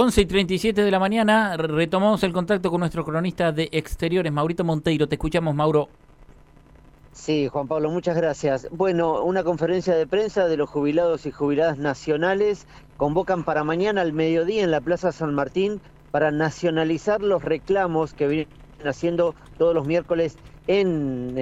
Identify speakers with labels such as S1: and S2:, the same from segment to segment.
S1: 11 y 37 de la mañana retomamos el contacto con nuestro cronista de exteriores, Maurito Monteiro. Te escuchamos, Mauro.
S2: Sí, Juan Pablo, muchas gracias. Bueno, una conferencia de prensa de los jubilados y jubiladas nacionales convocan para mañana al mediodía en la Plaza San Martín para nacionalizar los reclamos que vienen haciendo todos los miércoles en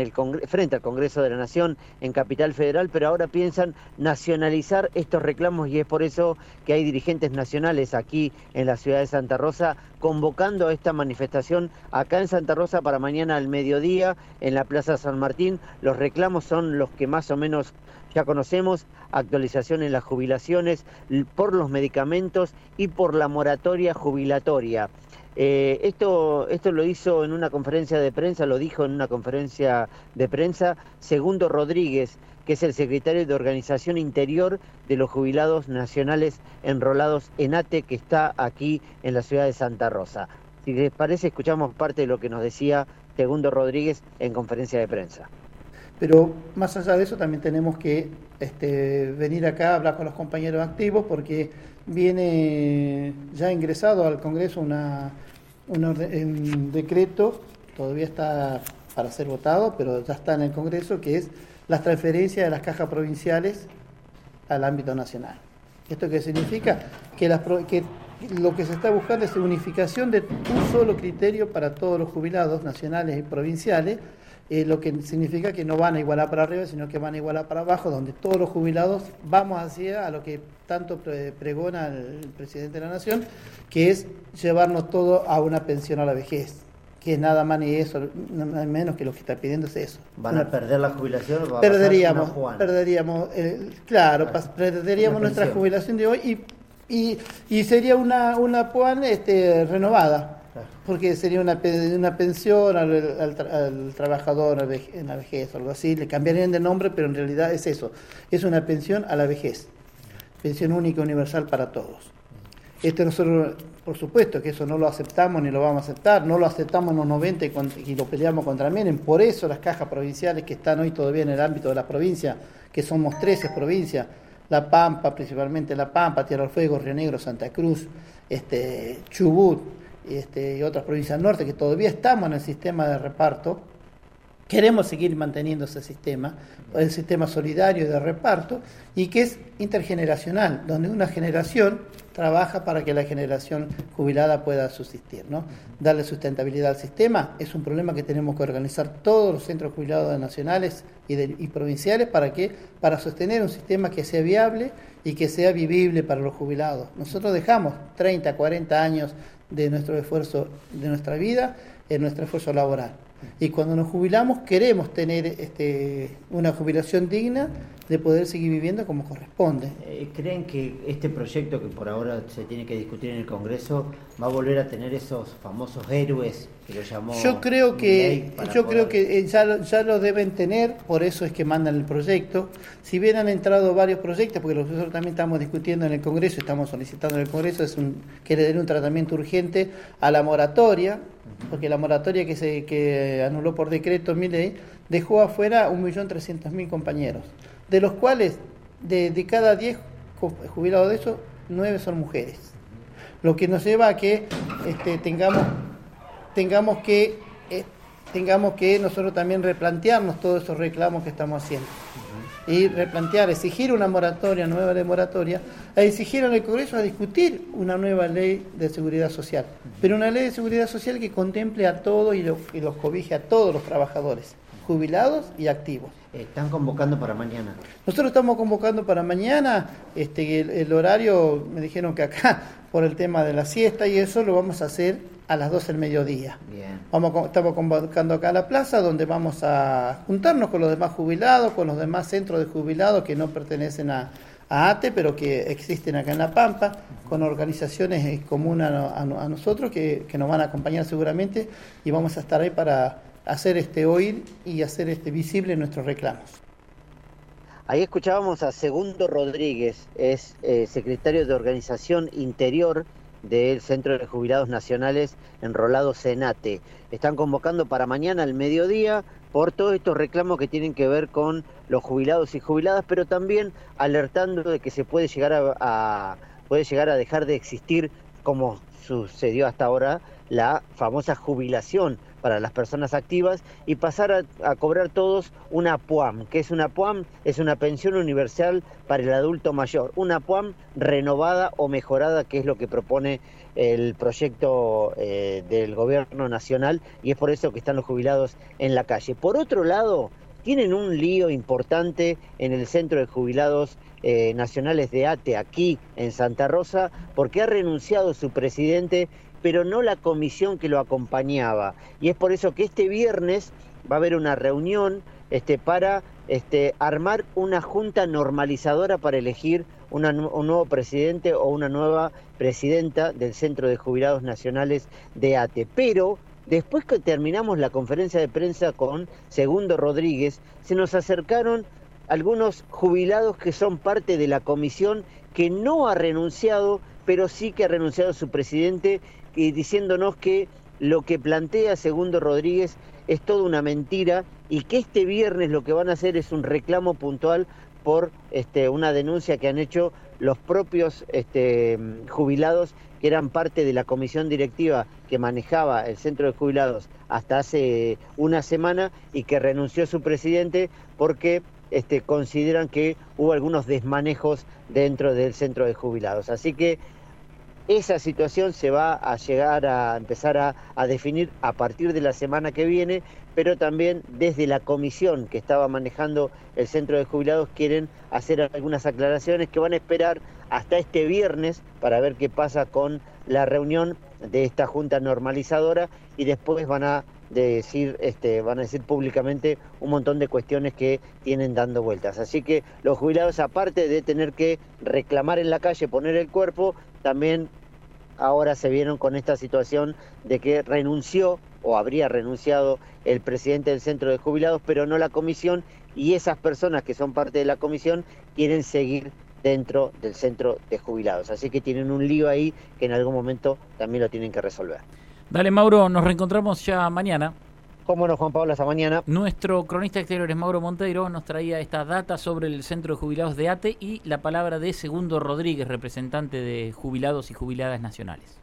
S2: frente al Congreso de la Nación en Capital Federal, pero ahora piensan nacionalizar estos reclamos y es por eso que hay dirigentes nacionales aquí en la ciudad de Santa Rosa convocando a esta manifestación acá en Santa Rosa para mañana al mediodía en la Plaza San Martín. Los reclamos son los que más o menos ya conocemos, actualización en las jubilaciones por los medicamentos y por la moratoria jubilatoria. Eh, esto, esto lo hizo en una conferencia de prensa, lo dijo en una conferencia de prensa Segundo Rodríguez, que es el secretario de Organización Interior de los Jubilados Nacionales Enrolados en ATE, que está aquí en la ciudad de Santa Rosa. Si les parece, escuchamos parte de lo que nos decía Segundo Rodríguez en conferencia de prensa.
S3: Pero más allá de eso también tenemos que este, venir acá a hablar con los compañeros activos porque viene ya ingresado al Congreso una, un decreto, todavía está para ser votado, pero ya está en el Congreso, que es la transferencia de las cajas provinciales al ámbito nacional. ¿Esto qué significa? Que, que lo que se está buscando es unificación de un solo criterio para todos los jubilados nacionales y provinciales, eh, lo que significa que no van a igualar para arriba, sino que van a igualar para abajo, donde todos los jubilados vamos hacia a lo que tanto pregona el presidente de la Nación, que es llevarnos todo a una pensión a la vejez que nada más ni eso, nada menos que lo que está pidiendo es eso.
S2: ¿Van a perder la jubilación o va
S3: perderíamos, a perderíamos, eh, claro, perderíamos nuestra jubilación de hoy y, y, sería una, una PUAN este, renovada porque sería una, una pensión al, trabajador en la vejez o algo así, le cambiarían de nombre, pero en realidad es eso, es una pensión a la vejez, pensión única universal para todos. Esto nosotros, por supuesto que eso no lo aceptamos ni lo vamos a aceptar, no lo aceptamos en los 90 y, lo peleamos contra Menem, por eso las cajas provinciales que están hoy todavía en el ámbito de la provincia, que somos 13 provincias, La Pampa, principalmente La Pampa, Tierra del Fuego, Río Negro, Santa Cruz, este, Chubut, este, y otras provincias del norte, que todavía estamos en el sistema de reparto, queremos seguir manteniendo ese sistema, el sistema solidario de reparto, y que es intergeneracional, donde una generación trabaja para que la generación jubilada pueda subsistir. ¿no? Darle sustentabilidad al sistema es un problema que tenemos que organizar todos los centros jubilados nacionales y, y provinciales para que para sostener un sistema que sea viable y que sea vivible para los jubilados. Nosotros dejamos 30, 40 años de nuestro esfuerzo, de nuestra vida, en nuestro esfuerzo laboral. Y cuando nos jubilamos queremos tener este, una jubilación digna de poder seguir viviendo como corresponde.
S2: Eh, ¿Creen que este proyecto que por ahora se tiene que discutir en el Congreso va a volver a tener esos famosos héroes que lo llamó?
S3: Yo creo que yo creo que eh, ya, ya lo deben tener, por eso es que mandan el proyecto. Si bien han entrado varios proyectos, porque nosotros también estamos discutiendo en el Congreso, estamos solicitando en el Congreso es un, que le den un tratamiento urgente a la moratoria, porque la moratoria que se que anuló por decreto mi ley dejó afuera 1.300.000 compañeros de los cuales de, cada 10 jubilados de esos, 9 son mujeres. Lo que nos lleva a que este, tengamos, tengamos, que, eh, tengamos que nosotros también replantearnos todos esos reclamos que estamos haciendo. Y replantear, exigir una moratoria, nueva de moratoria, a exigir en el Congreso a discutir una nueva ley de seguridad social. Pero una ley de seguridad social que contemple a todos y, y los cobije a todos los trabajadores jubilados y activos.
S2: Están convocando para mañana.
S3: Nosotros estamos convocando para mañana, este, el, horario, me dijeron que acá, por el tema de la siesta y eso, lo vamos a hacer a las 12 del mediodía. Bien. Vamos, estamos convocando acá a la plaza, donde vamos a juntarnos con los demás jubilados, con los demás centros de jubilados que no pertenecen a, ATE, pero que existen acá en La Pampa, con organizaciones comunes a, a, nosotros que, que, nos van a acompañar seguramente y vamos a estar ahí para hacer este oír y hacer este visible nuestros reclamos.
S2: Ahí escuchábamos a Segundo Rodríguez, es eh, secretario de Organización Interior del Centro de Jubilados Nacionales Enrolados Senate. Están convocando para mañana al mediodía por todos estos reclamos que tienen que ver con los jubilados y jubiladas, pero también alertando de que se puede llegar a, puede llegar a dejar de existir como sucedió hasta ahora, la famosa jubilación para las personas activas y pasar a, cobrar todos una PUAM. que es una PUAM? Es una pensión universal para el adulto mayor. Una PUAM renovada o mejorada, que es lo que propone el proyecto eh, del gobierno nacional y es por eso que están los jubilados en la calle. Por otro lado, tienen un lío importante en el centro de jubilados eh, nacionales de ATE aquí en Santa Rosa porque ha renunciado su presidente pero no la comisión que lo acompañaba. Y es por eso que este viernes va a haber una reunión este, para este, armar una junta normalizadora para elegir un nuevo presidente o una nueva presidenta del Centro de Jubilados Nacionales de ATE. Pero después que terminamos la conferencia de prensa con Segundo Rodríguez, se nos acercaron algunos jubilados que son parte de la comisión que no ha renunciado, pero sí que ha renunciado su presidente y diciéndonos que lo que plantea Segundo Rodríguez es toda una mentira y que este viernes lo que van a hacer es un reclamo puntual por este, una denuncia que han hecho los propios este, jubilados que eran parte de la comisión directiva que manejaba el centro de jubilados hasta hace una semana y que renunció su presidente porque este, consideran que hubo algunos desmanejos dentro del centro de jubilados. Así que esa situación se va a llegar a empezar a, definir a partir de la semana que viene, pero también desde la comisión que estaba manejando el centro de jubilados quieren hacer algunas aclaraciones que van a esperar hasta este viernes para ver qué pasa con la reunión de esta junta normalizadora y después van a decir, este, van a decir públicamente un montón de cuestiones que tienen dando vueltas. Así que los jubilados, aparte de tener que reclamar en la calle, poner el cuerpo, también ahora se vieron con esta situación de que renunció o habría renunciado el presidente del centro de jubilados, pero no la comisión, y esas personas que son parte de la comisión quieren seguir dentro del centro de jubilados. Así que tienen un lío ahí que en algún momento también lo tienen que resolver.
S1: Dale, Mauro, nos reencontramos ya mañana.
S2: Cómo no, Juan Pablo, mañana.
S1: Nuestro cronista exterior es Mauro Monteiro, nos traía esta data sobre el Centro de Jubilados de ATE y la palabra de Segundo Rodríguez, representante de jubilados y jubiladas nacionales.